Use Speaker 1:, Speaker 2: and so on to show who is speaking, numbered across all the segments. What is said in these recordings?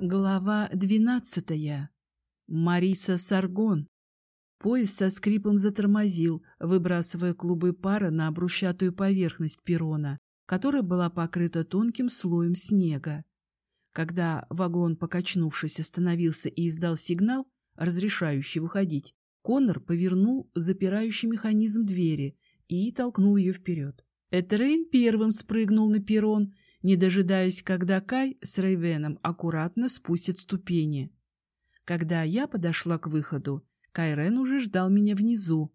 Speaker 1: Глава двенадцатая. Мариса Саргон. Поезд со скрипом затормозил, выбрасывая клубы пара на брусчатую поверхность перрона, которая была покрыта тонким слоем снега. Когда вагон, покачнувшись, остановился и издал сигнал, разрешающий выходить, Коннор повернул запирающий механизм двери и толкнул ее вперед. Этерейн первым спрыгнул на перрон не дожидаясь, когда Кай с Рейвеном аккуратно спустит ступени. Когда я подошла к выходу, Кайрен уже ждал меня внизу.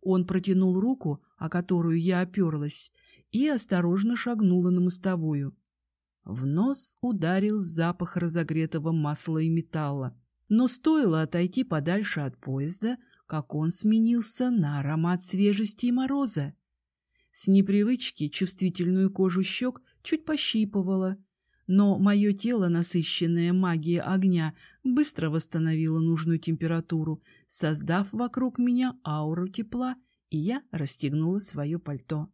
Speaker 1: Он протянул руку, о которую я оперлась, и осторожно шагнула на мостовую. В нос ударил запах разогретого масла и металла. Но стоило отойти подальше от поезда, как он сменился на аромат свежести и мороза. С непривычки чувствительную кожу щек чуть пощипывало, но мое тело, насыщенное магией огня, быстро восстановило нужную температуру, создав вокруг меня ауру тепла, и я расстегнула свое пальто.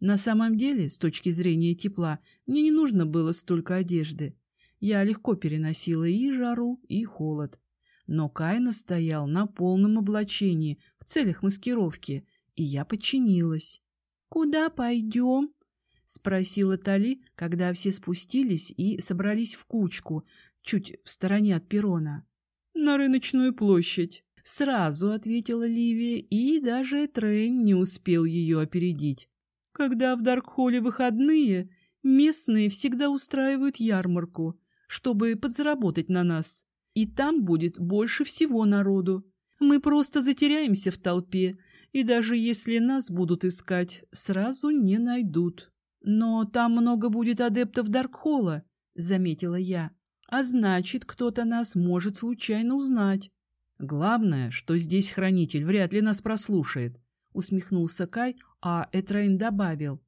Speaker 1: На самом деле, с точки зрения тепла, мне не нужно было столько одежды. Я легко переносила и жару, и холод. Но Кай настоял на полном облачении в целях маскировки, и я подчинилась. «Куда пойдем?» — спросила Тали, когда все спустились и собрались в кучку, чуть в стороне от перрона. — На рыночную площадь. Сразу ответила Ливия, и даже Трейн не успел ее опередить. Когда в Даркхолле выходные, местные всегда устраивают ярмарку, чтобы подзаработать на нас. И там будет больше всего народу. Мы просто затеряемся в толпе, и даже если нас будут искать, сразу не найдут. «Но там много будет адептов Даркхола», — заметила я. «А значит, кто-то нас может случайно узнать». «Главное, что здесь хранитель вряд ли нас прослушает», — усмехнулся Кай, а Этрейн добавил.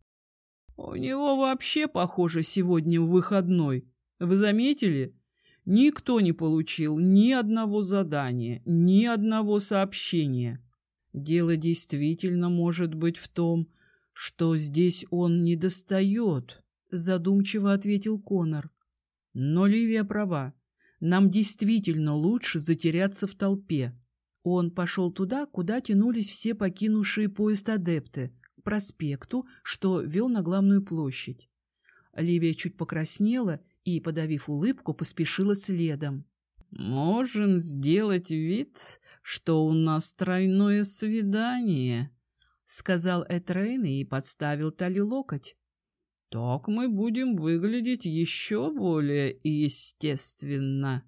Speaker 1: «У него вообще, похоже, сегодня выходной. Вы заметили? Никто не получил ни одного задания, ни одного сообщения. Дело действительно может быть в том, что здесь он не достает, задумчиво ответил Конор. Но Ливия права. Нам действительно лучше затеряться в толпе. Он пошел туда, куда тянулись все покинувшие поезд адепты, к проспекту, что вел на главную площадь. Ливия чуть покраснела и, подавив улыбку, поспешила следом. «Можем сделать вид, что у нас тройное свидание», — сказал Этрейн и подставил Тали локоть. «Так мы будем выглядеть еще более естественно».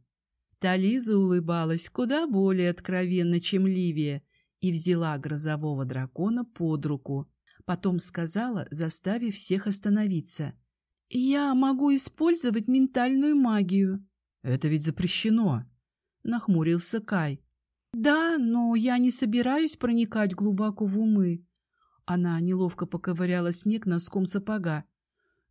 Speaker 1: Тализа улыбалась куда более откровенно, чем Ливия, и взяла грозового дракона под руку. Потом сказала, заставив всех остановиться. «Я могу использовать ментальную магию». «Это ведь запрещено», — нахмурился Кай. «Да, но я не собираюсь проникать глубоко в умы. Она неловко поковыряла снег носком сапога.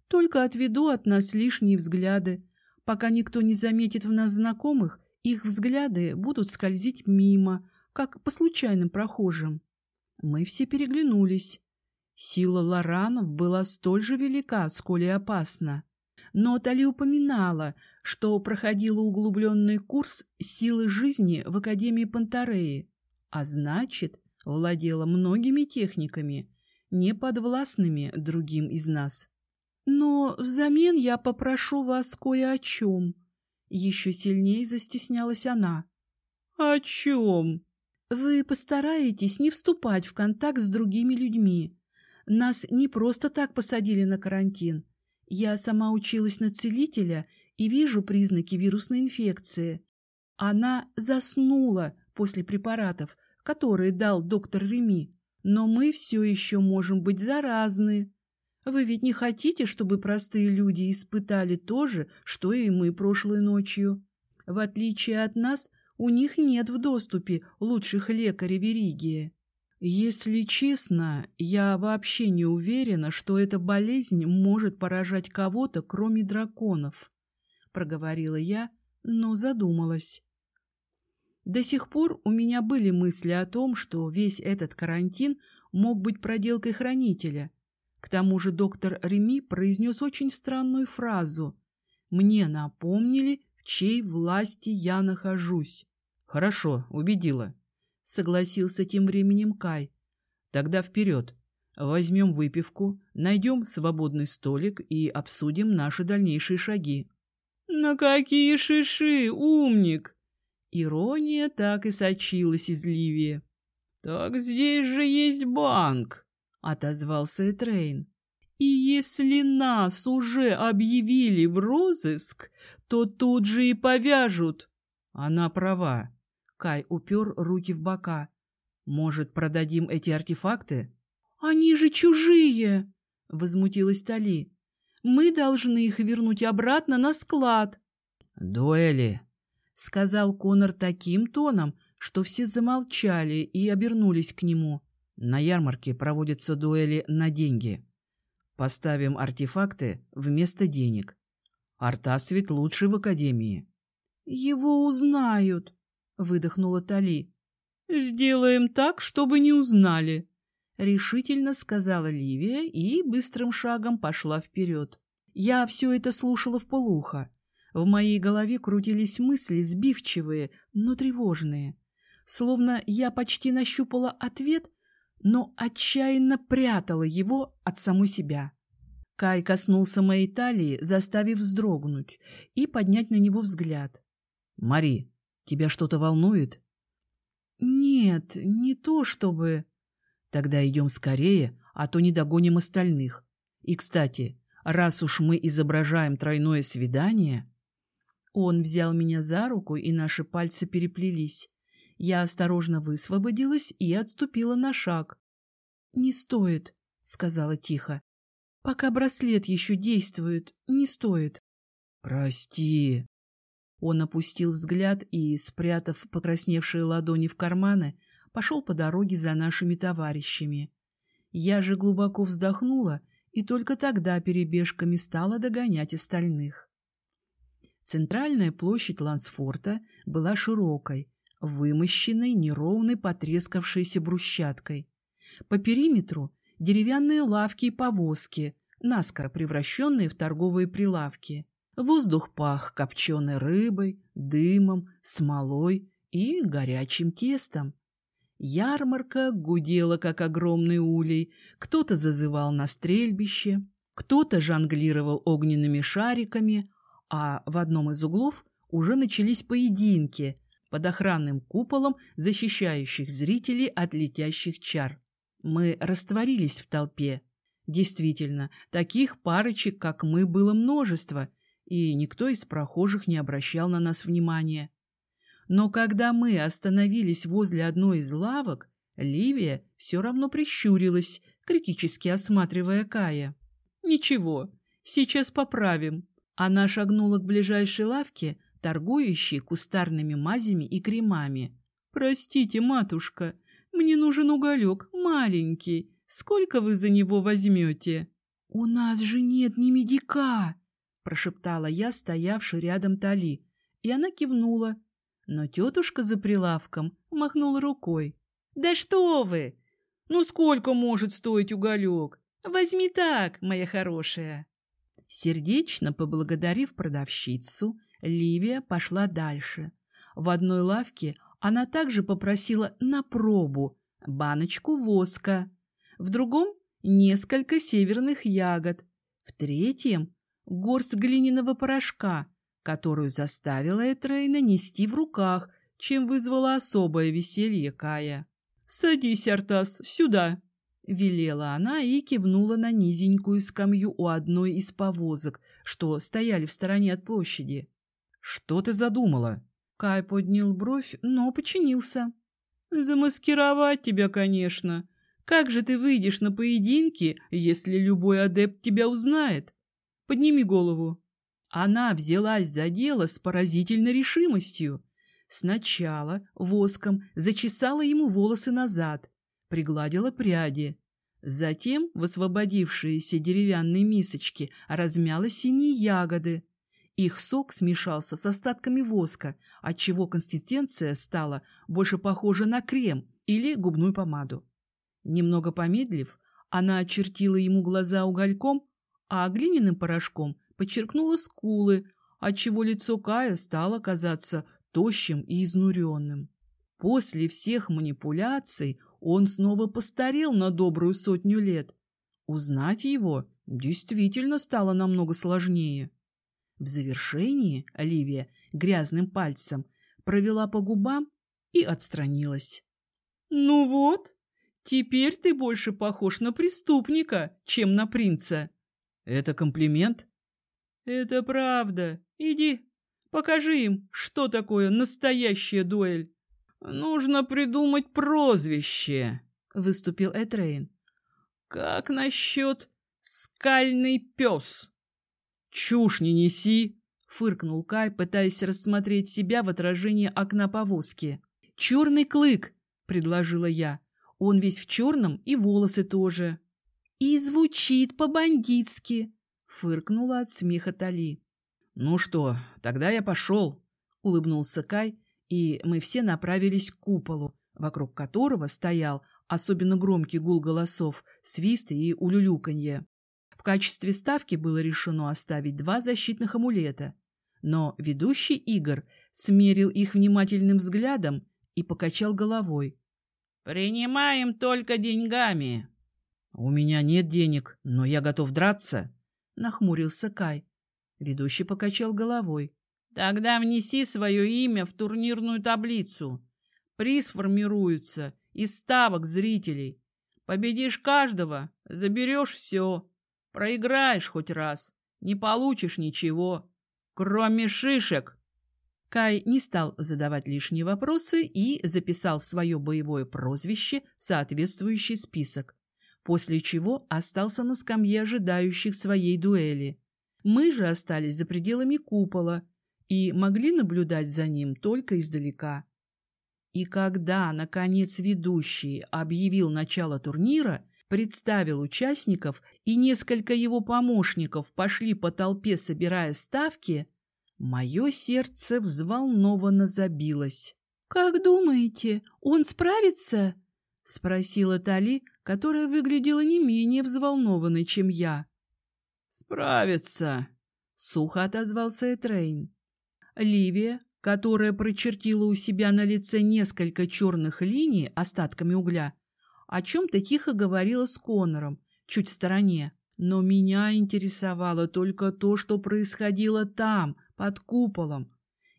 Speaker 1: «Только отведу от нас лишние взгляды. Пока никто не заметит в нас знакомых, их взгляды будут скользить мимо, как по случайным прохожим». Мы все переглянулись. Сила ларанов была столь же велика, сколь и опасна. Но Тали упоминала, что проходила углубленный курс силы жизни в Академии Пантареи, а значит, владела многими техниками, не подвластными другим из нас. Но взамен я попрошу вас кое о чем. Еще сильнее застеснялась она. О чем? Вы постараетесь не вступать в контакт с другими людьми. Нас не просто так посадили на карантин. Я сама училась на целителя и вижу признаки вирусной инфекции. Она заснула после препаратов, которые дал доктор Реми. Но мы все еще можем быть заразны. Вы ведь не хотите, чтобы простые люди испытали то же, что и мы прошлой ночью? В отличие от нас, у них нет в доступе лучших лекарей Веригии. Если честно, я вообще не уверена, что эта болезнь может поражать кого-то, кроме драконов, — проговорила я, но задумалась. До сих пор у меня были мысли о том, что весь этот карантин мог быть проделкой хранителя. К тому же доктор Реми произнес очень странную фразу. Мне напомнили, в чьей власти я нахожусь.
Speaker 2: Хорошо, убедила.
Speaker 1: Согласился тем временем Кай.
Speaker 2: Тогда вперед. Возьмем выпивку, найдем свободный столик и обсудим наши дальнейшие шаги.
Speaker 1: На какие шиши, умник! Ирония так и сочилась из Ливии. «Так здесь же есть банк», — отозвался Этрейн. «И если нас уже объявили в розыск, то тут же и повяжут».
Speaker 2: Она права.
Speaker 1: Кай упер руки в бока.
Speaker 2: «Может, продадим эти артефакты?»
Speaker 1: «Они же чужие!» — возмутилась Тали. «Мы должны их вернуть обратно на склад».
Speaker 2: «Дуэли!»
Speaker 1: — сказал Конор таким тоном, что все замолчали и обернулись к нему.
Speaker 2: На ярмарке проводятся дуэли на деньги. Поставим артефакты вместо денег. Артас ведь лучший в Академии.
Speaker 1: — Его узнают, — выдохнула Тали. — Сделаем так, чтобы не узнали, — решительно сказала Ливия и быстрым шагом пошла вперед. Я все это слушала в полухо. В моей голове крутились мысли сбивчивые, но тревожные словно я почти нащупала ответ, но отчаянно прятала его от самой себя. Кай коснулся моей талии, заставив вздрогнуть и поднять на него взгляд.
Speaker 2: — Мари, тебя что-то волнует?
Speaker 1: — Нет, не то чтобы...
Speaker 2: — Тогда идем скорее, а то не догоним остальных. И, кстати, раз уж мы изображаем тройное свидание...
Speaker 1: Он взял меня за руку, и наши пальцы переплелись. Я осторожно высвободилась и отступила на шаг. — Не стоит, — сказала тихо. — Пока браслет еще действует, не стоит.
Speaker 2: — Прости.
Speaker 1: Он опустил взгляд и, спрятав покрасневшие ладони в карманы, пошел по дороге за нашими товарищами. Я же глубоко вздохнула и только тогда перебежками стала догонять остальных. Центральная площадь Лансфорта была широкой, вымощенной неровной потрескавшейся брусчаткой. По периметру деревянные лавки и повозки, наскоро превращенные в торговые прилавки. Воздух пах копченой рыбой, дымом, смолой и горячим тестом. Ярмарка гудела, как огромный улей, кто-то зазывал на стрельбище, кто-то жонглировал огненными шариками, а в одном из углов уже начались поединки – под охранным куполом, защищающих зрителей от летящих чар. Мы растворились в толпе. Действительно, таких парочек, как мы, было множество, и никто из прохожих не обращал на нас внимания. Но когда мы остановились возле одной из лавок, Ливия все равно прищурилась, критически осматривая Кая. «Ничего, сейчас поправим». Она шагнула к ближайшей лавке, торгующий кустарными мазями и кремами. «Простите, матушка, мне нужен уголек, маленький. Сколько вы за него возьмете?» «У нас же нет ни медика!» — прошептала я, стоявший рядом Тали, и она кивнула. Но тетушка за прилавком махнула рукой. «Да что вы! Ну сколько может стоить уголек? Возьми так, моя хорошая!» Сердечно поблагодарив продавщицу, Ливия пошла дальше. В одной лавке она также попросила на пробу баночку воска, в другом – несколько северных ягод, в третьем – горсть глиняного порошка, которую заставила Этрейна нести в руках, чем вызвала особое веселье Кая. «Садись, Артас, сюда!» — велела она и кивнула на низенькую скамью у одной из повозок, что стояли в стороне от площади.
Speaker 2: «Что ты задумала?»
Speaker 1: Кай поднял бровь, но подчинился. «Замаскировать тебя, конечно. Как же ты выйдешь на поединки, если любой адепт тебя узнает? Подними голову». Она взялась за дело с поразительной решимостью. Сначала воском зачесала ему волосы назад, пригладила пряди. Затем в освободившиеся деревянные мисочки размяла синие ягоды, их сок смешался с остатками воска, отчего консистенция стала больше похожа на крем или губную помаду. Немного помедлив, она очертила ему глаза угольком, а глиняным порошком подчеркнула скулы, отчего лицо Кая стало казаться тощим и изнуренным. После всех манипуляций он снова постарел на добрую сотню лет. Узнать его действительно стало намного сложнее. В завершении Оливия грязным пальцем провела по губам и отстранилась. «Ну вот, теперь ты больше похож на преступника, чем на принца».
Speaker 2: «Это комплимент?»
Speaker 1: «Это правда. Иди, покажи им, что такое настоящая дуэль».
Speaker 2: «Нужно придумать прозвище», — выступил Этрейн.
Speaker 1: «Как насчет скальный пес?»
Speaker 2: «Чушь не неси!»
Speaker 1: — фыркнул Кай, пытаясь рассмотреть себя в отражении окна повозки. «Черный клык!» — предложила я. «Он весь в черном и волосы тоже». «И звучит по-бандитски!» — фыркнула от смеха Тали.
Speaker 2: «Ну что, тогда я пошел!» — улыбнулся Кай, и мы все направились к куполу, вокруг которого стоял особенно громкий гул голосов, свист и улюлюканье. В качестве ставки было решено оставить два защитных амулета, но ведущий Игорь смерил их внимательным взглядом и покачал головой.
Speaker 1: «Принимаем только деньгами».
Speaker 2: «У меня нет денег, но я готов драться», — нахмурился Кай. Ведущий покачал головой.
Speaker 1: «Тогда внеси свое имя в турнирную таблицу. Приз формируется из ставок зрителей. Победишь каждого, заберешь все. Проиграешь хоть раз, не получишь ничего, кроме шишек.
Speaker 2: Кай не стал задавать лишние вопросы и записал свое боевое прозвище в соответствующий список, после чего остался на скамье ожидающих своей дуэли. Мы же остались за пределами купола и могли наблюдать за ним только издалека. И когда, наконец, ведущий объявил начало турнира, представил участников, и несколько его помощников пошли по толпе, собирая ставки, мое сердце взволнованно забилось. «Как думаете, он справится?» — спросила Тали, которая выглядела не менее взволнованной, чем я.
Speaker 1: «Справится», —
Speaker 2: сухо отозвался Этрейн. Ливия, которая прочертила у себя на лице несколько черных линий остатками угля, о чем-то тихо говорила с Конором, чуть в стороне. Но меня интересовало только то, что происходило там, под куполом.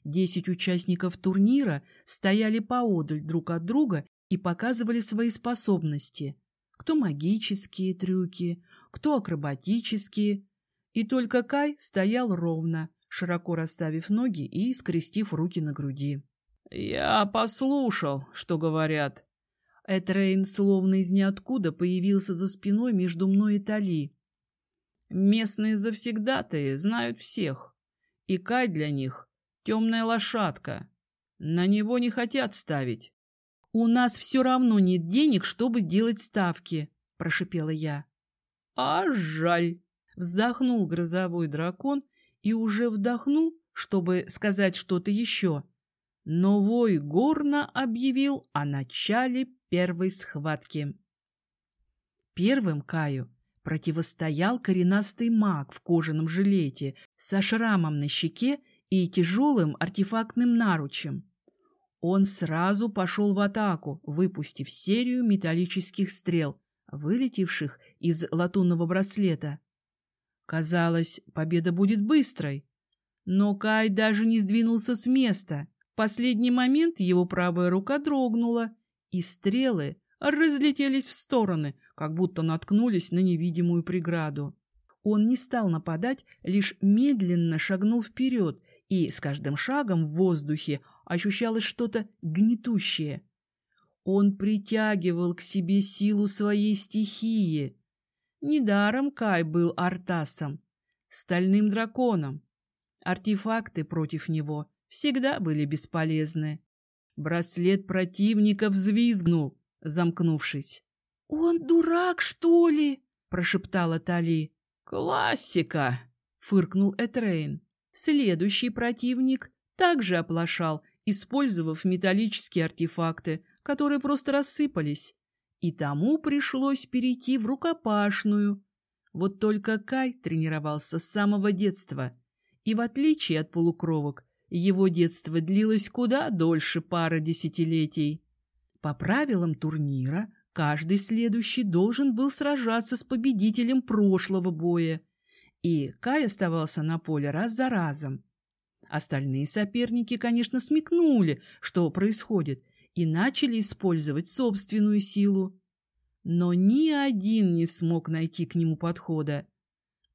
Speaker 2: Десять участников турнира стояли поодаль друг от друга и показывали свои способности. Кто магические трюки, кто акробатические. И только Кай стоял ровно, широко расставив ноги и скрестив руки на груди.
Speaker 1: «Я послушал, что говорят»,
Speaker 2: Этрейн словно из ниоткуда появился за спиной между мной и Тали.
Speaker 1: Местные завсегдатые знают всех, и Кай для них — темная лошадка. На него не хотят ставить.
Speaker 2: — У нас все равно нет денег, чтобы делать ставки, — прошипела я.
Speaker 1: — А жаль!
Speaker 2: — вздохнул грозовой дракон и уже вдохнул, чтобы сказать что-то еще. Но вой горно объявил о начале первой схватки. Первым Каю противостоял коренастый маг в кожаном жилете со шрамом на щеке и тяжелым артефактным наручем. Он сразу пошел в атаку, выпустив серию металлических стрел, вылетевших из латунного браслета. Казалось, победа будет быстрой. Но Кай даже не сдвинулся с места. В последний момент его правая рука дрогнула, и стрелы разлетелись в стороны, как будто наткнулись на невидимую преграду. Он не стал нападать, лишь медленно шагнул вперед, и с каждым шагом в воздухе ощущалось что-то гнетущее. Он притягивал к себе силу своей стихии. Недаром Кай был Артасом, стальным драконом. Артефакты против него всегда были бесполезны. Браслет противника взвизгнул, замкнувшись. — Он дурак, что ли? — прошептала Тали.
Speaker 1: — Классика!
Speaker 2: — фыркнул Этрейн. Следующий противник также оплошал, использовав металлические артефакты, которые просто рассыпались. И тому пришлось перейти в рукопашную. Вот только Кай тренировался с самого детства
Speaker 1: И в отличие от полукровок, его детство длилось куда дольше пары десятилетий. По правилам турнира, каждый следующий должен был сражаться с победителем прошлого боя, и Кай оставался на поле раз за разом. Остальные соперники, конечно, смекнули, что происходит, и начали использовать собственную силу. Но ни один не смог найти к нему подхода.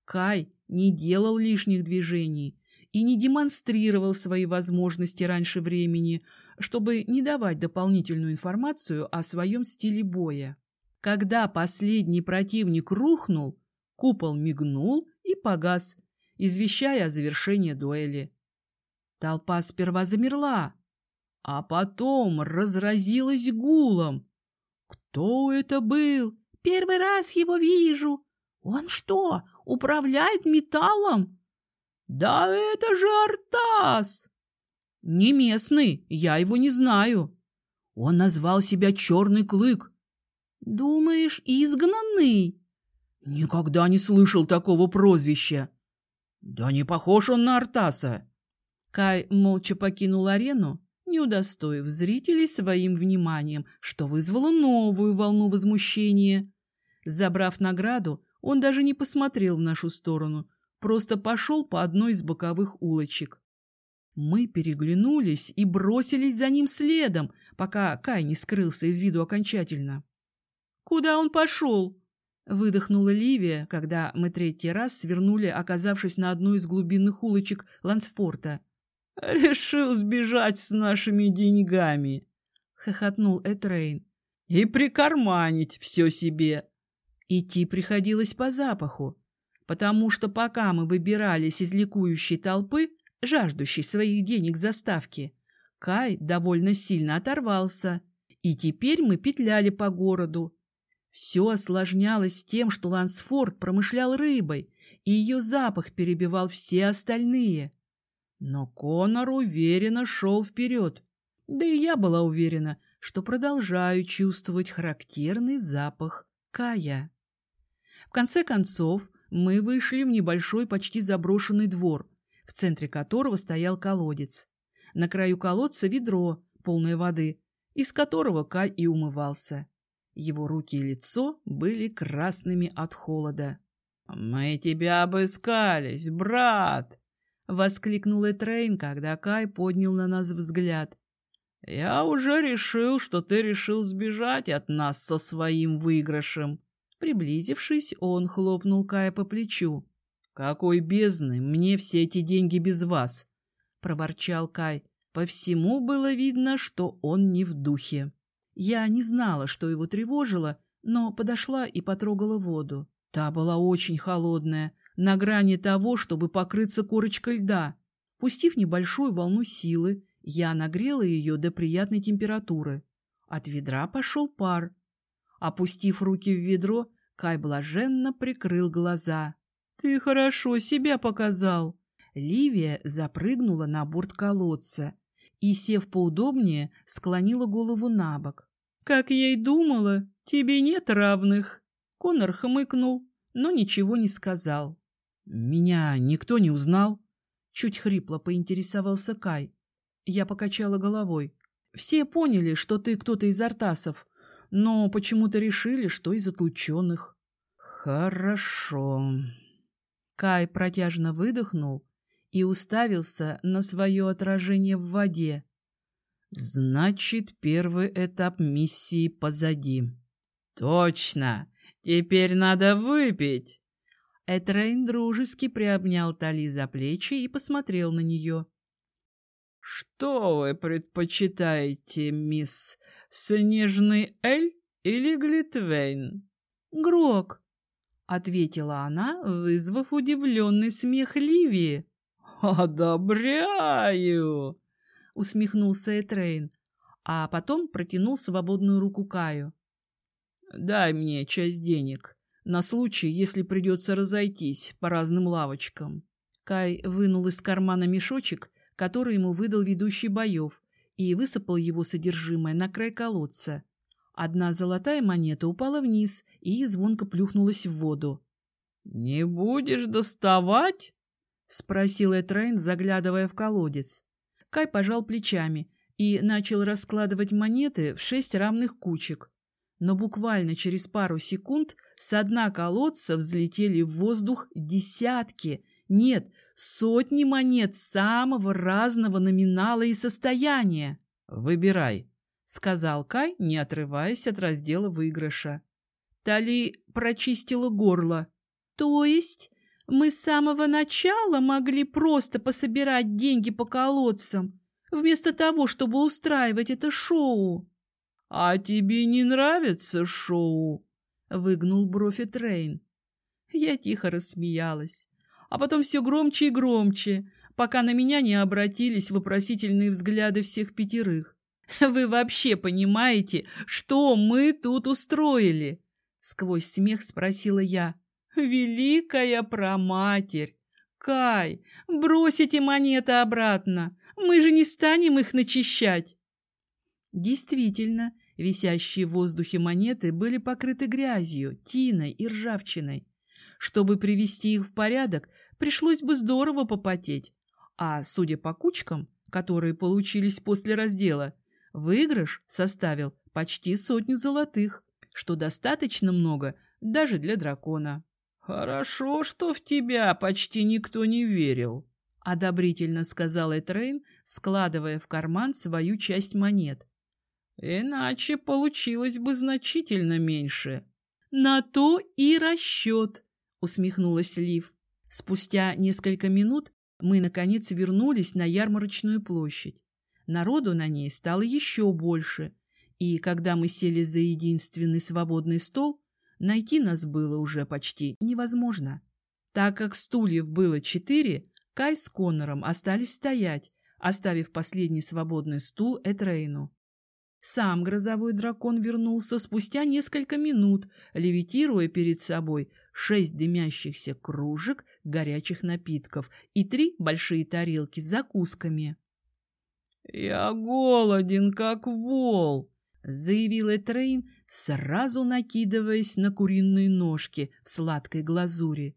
Speaker 1: Кай не делал лишних движений и не демонстрировал свои возможности раньше времени, чтобы не давать дополнительную информацию о своем стиле боя. Когда последний противник рухнул, купол мигнул и погас, извещая о завершении дуэли. Толпа сперва замерла, а потом разразилась гулом. «Кто это был? Первый раз его вижу! Он что, управляет металлом?» «Да это же Артас!» «Не местный, я его не знаю. Он назвал себя Черный Клык». «Думаешь, изгнанный?» «Никогда не слышал такого прозвища». «Да не похож он на Артаса». Кай молча покинул арену, не удостоив зрителей своим вниманием, что вызвало новую волну возмущения. Забрав награду, он даже не посмотрел в нашу сторону, просто пошел по одной из боковых улочек. Мы переглянулись и бросились за ним следом, пока Кай не скрылся из виду окончательно. «Куда он пошел?» — выдохнула Ливия, когда мы третий раз свернули, оказавшись на одной из глубинных улочек Лансфорта. «Решил сбежать с нашими деньгами», — хохотнул Этрейн. «И прикарманить все себе». Идти приходилось по запаху, потому что пока мы выбирались из ликующей толпы, жаждущей своих денег за ставки, Кай довольно сильно оторвался, и теперь мы петляли по городу. Все осложнялось тем, что Лансфорд промышлял рыбой, и ее запах перебивал все остальные — но Конор уверенно шел вперед. Да и я была уверена, что продолжаю чувствовать характерный запах Кая. В конце концов, мы вышли в небольшой, почти заброшенный двор, в центре которого стоял колодец. На краю колодца ведро, полное воды, из которого Кай и умывался. Его руки и лицо были красными от холода. «Мы тебя обыскались, брат!» — воскликнул Этрейн, когда Кай поднял на нас взгляд. «Я уже решил, что ты решил сбежать от нас со своим выигрышем». Приблизившись, он хлопнул Кая по плечу. «Какой бездны! Мне все эти деньги без вас!» — проворчал Кай. По всему было видно, что он не в духе. Я не знала, что его тревожило, но подошла и потрогала воду. Та была очень холодная, на грани того, чтобы покрыться корочкой льда. Пустив небольшую волну силы, я нагрела ее до приятной температуры. От ведра пошел пар. Опустив руки в ведро, Кай блаженно прикрыл глаза. «Ты хорошо себя показал!» Ливия запрыгнула на борт колодца и, сев поудобнее, склонила голову на бок. «Как я и думала, тебе нет равных!» Конор хмыкнул, но ничего не сказал. «Меня никто не узнал?» Чуть хрипло поинтересовался Кай. Я покачала головой. «Все поняли, что ты кто-то из Артасов, но почему-то решили, что из отлученных». «Хорошо». Кай протяжно выдохнул и уставился на свое отражение в воде. «Значит, первый этап миссии позади». «Точно! Теперь надо выпить!» Этрейн дружески приобнял Тали за плечи и посмотрел на нее. «Что вы предпочитаете, мисс? Снежный Эль или Глитвейн?» «Грок», — ответила она, вызвав удивленный смех Ливии. «Одобряю!» — усмехнулся Этрейн, а потом протянул свободную руку Каю. «Дай мне часть денег на случай, если придется разойтись по разным лавочкам. Кай вынул из кармана мешочек, который ему выдал ведущий боев, и высыпал его содержимое на край колодца. Одна золотая монета упала вниз и звонко плюхнулась в воду. — Не будешь доставать? — спросил Этрейн, заглядывая в колодец. Кай пожал плечами и начал раскладывать монеты в шесть равных кучек. Но буквально через пару секунд с дна колодца взлетели в воздух десятки, нет, сотни монет самого разного номинала и состояния. «Выбирай», — сказал Кай, не отрываясь от раздела выигрыша. Тали прочистила горло. «То есть мы с самого начала могли просто пособирать деньги по колодцам, вместо того, чтобы устраивать это шоу?» «А тебе не нравится шоу?» — выгнул брови Трейн. Я тихо рассмеялась, а потом все громче и громче, пока на меня не обратились вопросительные взгляды всех пятерых. «Вы вообще понимаете, что мы тут устроили?» Сквозь смех спросила я. «Великая проматерь! Кай, бросите монеты обратно! Мы же не станем их начищать!» Действительно, висящие в воздухе монеты были покрыты грязью, тиной и ржавчиной. Чтобы привести их в порядок, пришлось бы здорово попотеть. А, судя по кучкам, которые получились после раздела, выигрыш составил почти сотню золотых, что достаточно много даже для дракона. «Хорошо, что в тебя почти никто не верил», — одобрительно сказал Этрейн, складывая в карман свою часть монет. «Иначе получилось бы значительно меньше». «На то и расчет», — усмехнулась Лив. Спустя несколько минут мы, наконец, вернулись на ярмарочную площадь. Народу на ней стало еще больше, и когда мы сели за единственный свободный стол, найти нас было уже почти невозможно. Так как стульев было четыре, Кай с Коннором остались стоять, оставив последний свободный стул Этрейну. Сам грозовой дракон вернулся спустя несколько минут, левитируя перед собой шесть дымящихся кружек горячих напитков и три большие тарелки с закусками. «Я голоден, как вол!» — заявил Этрейн, сразу накидываясь на куриные ножки в сладкой глазури,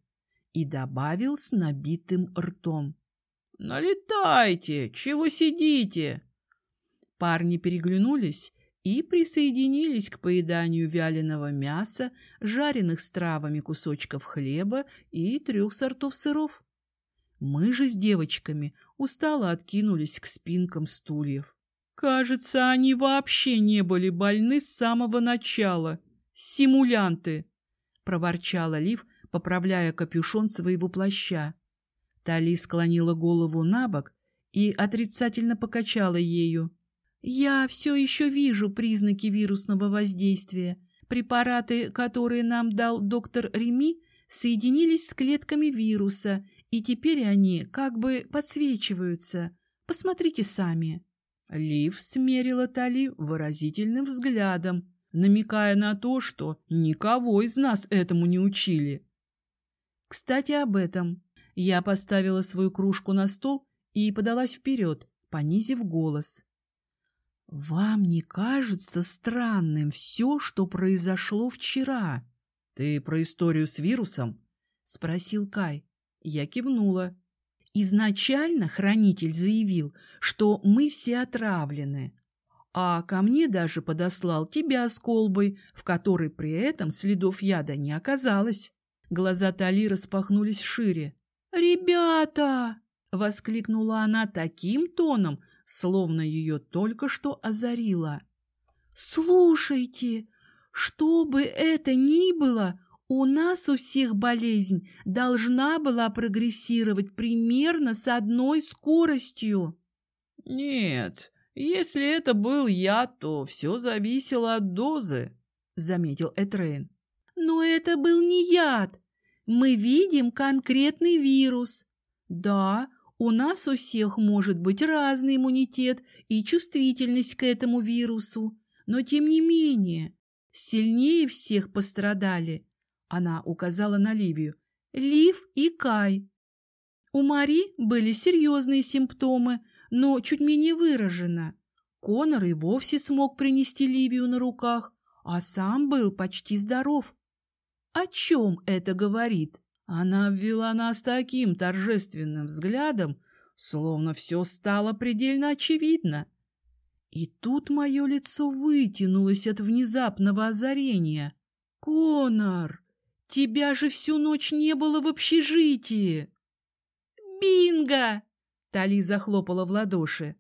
Speaker 1: и добавил с набитым ртом. «Налетайте! Чего сидите?» Парни переглянулись и присоединились к поеданию вяленого мяса, жареных с травами кусочков хлеба и трех сортов сыров. Мы же с девочками устало откинулись к спинкам стульев. Кажется, они вообще не были больны с самого начала. Симулянты! — проворчала Лив, поправляя капюшон своего плаща. Тали склонила голову на бок и отрицательно покачала ею. Я все еще вижу признаки вирусного воздействия. Препараты, которые нам дал доктор Реми, соединились с клетками вируса, и теперь они как бы подсвечиваются. Посмотрите сами. Лив смерила Тали выразительным взглядом, намекая на то, что никого из нас этому не учили. Кстати, об этом. Я поставила свою кружку на стол и подалась вперед, понизив голос. «Вам не кажется странным все, что произошло вчера?» «Ты про историю с вирусом?» — спросил Кай. Я кивнула. Изначально хранитель заявил, что мы все отравлены, а ко мне даже подослал тебя с колбой, в которой при этом следов яда не оказалось. Глаза Тали распахнулись шире. «Ребята!» — воскликнула она таким тоном, словно ее только что озарило. «Слушайте, что бы это ни было, у нас у всех болезнь должна была прогрессировать примерно с одной скоростью».
Speaker 2: «Нет, если это был яд, то все зависело от дозы», — заметил Этрейн.
Speaker 1: «Но это был не яд. Мы видим конкретный вирус. Да, у нас у всех может быть разный иммунитет и чувствительность к этому вирусу, но тем не менее сильнее всех пострадали, она указала на Ливию, Лив и Кай. У Мари были серьезные симптомы, но чуть менее выражено. Конор и вовсе смог принести Ливию на руках, а сам был почти здоров. О чем это говорит? Она обвела нас таким торжественным взглядом, словно все стало предельно очевидно. И тут мое лицо вытянулось от внезапного озарения. «Конор, тебя же всю ночь не было в общежитии!» «Бинго!» — Тали захлопала в ладоши.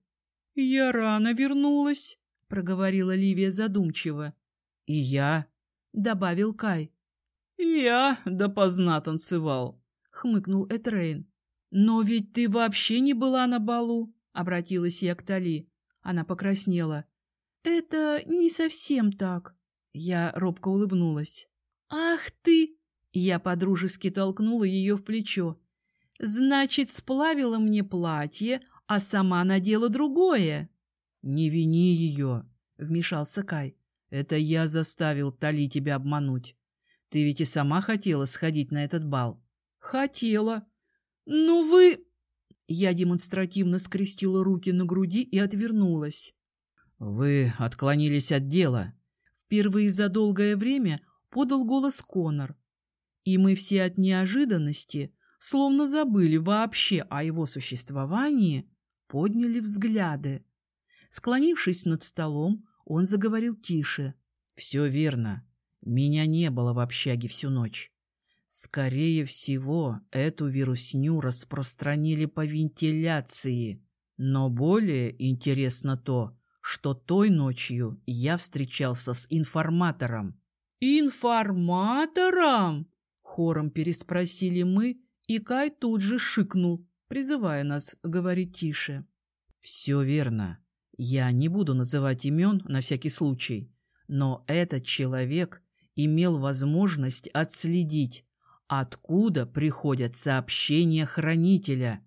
Speaker 1: «Я рано вернулась», — проговорила Ливия задумчиво. «И я», — добавил Кай. «Я допоздна танцевал», — хмыкнул Этрейн. «Но ведь ты вообще не была на балу», — обратилась я к Тали. Она покраснела. «Это не совсем так». Я робко улыбнулась. «Ах ты!» Я подружески толкнула ее в плечо. «Значит, сплавила мне платье, а сама надела другое».
Speaker 2: «Не вини ее», — вмешался Кай. «Это я заставил Тали тебя обмануть. Ты ведь и сама хотела сходить на этот бал».
Speaker 1: «Хотела. Но вы...» Я демонстративно скрестила руки на груди и отвернулась.
Speaker 2: «Вы отклонились от дела».
Speaker 1: Впервые за долгое время подал голос Конор. И мы все от неожиданности, словно забыли вообще о его существовании, подняли взгляды. Склонившись над столом, он заговорил тише.
Speaker 2: «Все верно. Меня не было в общаге всю ночь. Скорее всего, эту вирусню распространили по вентиляции. Но более интересно то, что той ночью я встречался с информатором.
Speaker 1: «Информатором?» — хором переспросили мы, и Кай тут же шикнул, призывая нас говорить тише.
Speaker 2: «Все верно. Я не буду называть имен на всякий случай, но этот человек имел возможность отследить, откуда приходят сообщения хранителя.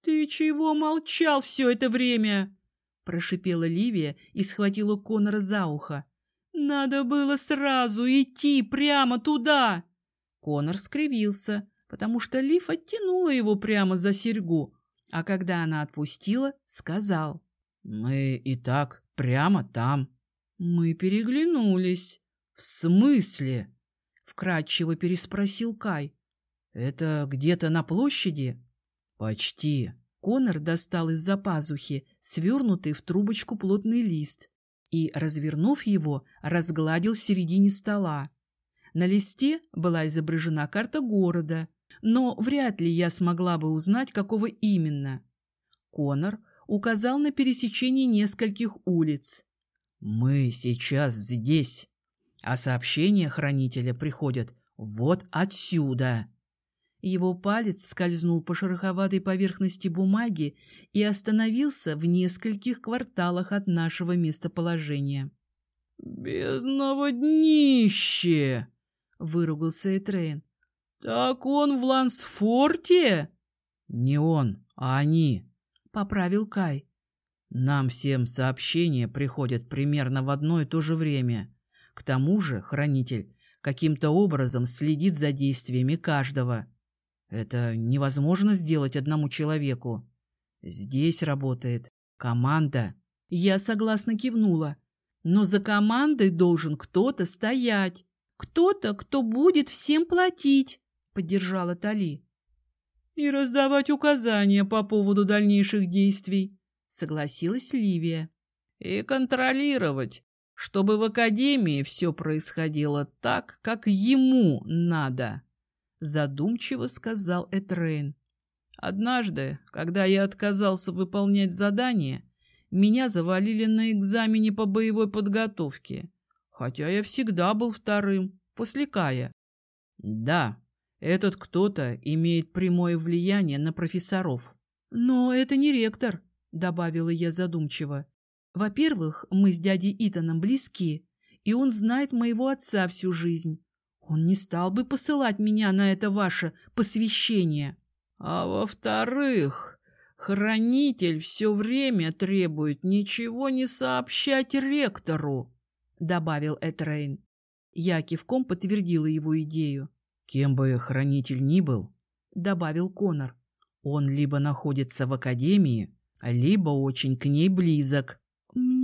Speaker 1: «Ты чего молчал все это время?» – прошипела Ливия и схватила Конора за ухо. «Надо было сразу идти прямо туда!» Конор скривился, потому что Лив оттянула его прямо за серьгу, а когда она отпустила, сказал.
Speaker 2: «Мы и так прямо там».
Speaker 1: Мы переглянулись.
Speaker 2: «В смысле?»
Speaker 1: — вкратчиво переспросил Кай.
Speaker 2: «Это где-то на площади?»
Speaker 1: «Почти». Конор достал из-за пазухи свернутый в трубочку плотный лист и, развернув его, разгладил в середине стола. На листе была изображена карта города, но вряд ли я смогла бы узнать, какого именно. Конор указал на пересечение нескольких улиц.
Speaker 2: «Мы сейчас здесь, а сообщения хранителя приходят вот отсюда».
Speaker 1: Его палец скользнул по шероховатой поверхности бумаги и остановился в нескольких кварталах от нашего местоположения.
Speaker 2: «Бездного днище!» — выругался Этрейн.
Speaker 1: «Так он в Лансфорте?»
Speaker 2: «Не он, а они», —
Speaker 1: поправил Кай.
Speaker 2: «Нам всем сообщения приходят примерно в одно и то же время. К тому же хранитель каким-то образом следит за действиями каждого. Это невозможно сделать одному человеку. Здесь работает команда».
Speaker 1: Я согласно кивнула. «Но за командой должен кто-то стоять. Кто-то, кто будет всем платить» поддержала Тали. «И раздавать указания по поводу дальнейших действий», — согласилась Ливия.
Speaker 2: «И контролировать, чтобы в Академии все происходило так, как ему надо», — задумчиво сказал Этрейн. «Однажды, когда я отказался выполнять задание, меня завалили на экзамене по боевой подготовке, хотя я всегда был вторым, после Кая. Да, этот кто-то имеет прямое влияние на профессоров.
Speaker 1: Но это не ректор, добавила я задумчиво. Во-первых, мы с дядей Итаном близки, и он знает моего отца всю жизнь. Он не стал бы посылать меня на это ваше посвящение.
Speaker 2: А во-вторых, хранитель все время требует ничего не сообщать ректору, добавил Этрейн.
Speaker 1: Я кивком подтвердила его идею.
Speaker 2: Кем бы хранитель ни был, —
Speaker 1: добавил Конор, —
Speaker 2: он либо находится в академии, либо очень к ней близок.
Speaker 1: —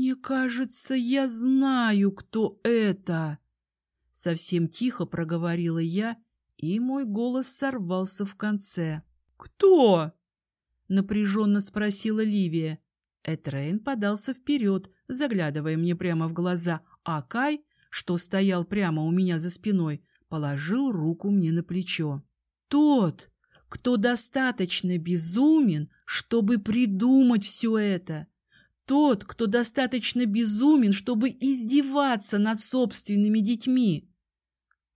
Speaker 1: Мне кажется, я знаю, кто это, — совсем тихо проговорила я И мой голос сорвался в конце.
Speaker 2: «Кто?»
Speaker 1: — напряженно спросила Ливия. Этрейн подался вперед, заглядывая мне прямо в глаза, а Кай, что стоял прямо у меня за спиной, положил руку мне на плечо. «Тот, кто достаточно безумен, чтобы придумать все это. Тот, кто достаточно безумен, чтобы издеваться над собственными детьми.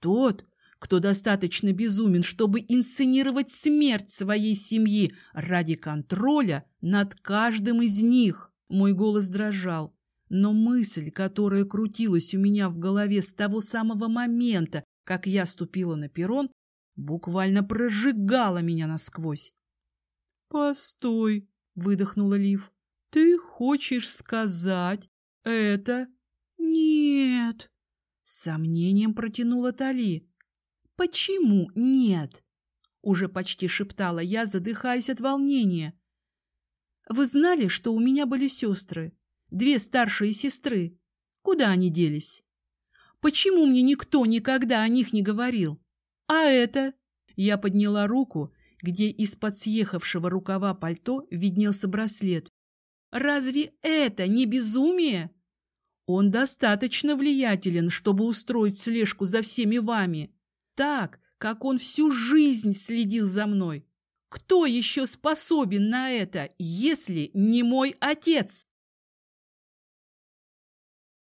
Speaker 1: Тот, кто достаточно безумен, чтобы инсценировать смерть своей семьи ради контроля над каждым из них. Мой голос дрожал, но мысль, которая крутилась у меня в голове с того самого момента, как я ступила на перрон, буквально прожигала меня насквозь.
Speaker 2: «Постой!» — выдохнула Лив. «Ты хочешь сказать это?»
Speaker 1: «Нет!» — с сомнением протянула Тали. «Почему нет?» — уже почти шептала я, задыхаясь от волнения. «Вы знали, что у меня были сестры? Две старшие сестры. Куда они делись? Почему мне никто никогда о них не говорил? А это?» Я подняла руку, где из-под съехавшего рукава пальто виднелся браслет. «Разве это не безумие?» Он достаточно влиятелен, чтобы устроить слежку за всеми вами так, как он всю жизнь следил за мной. Кто еще способен на это, если не мой отец?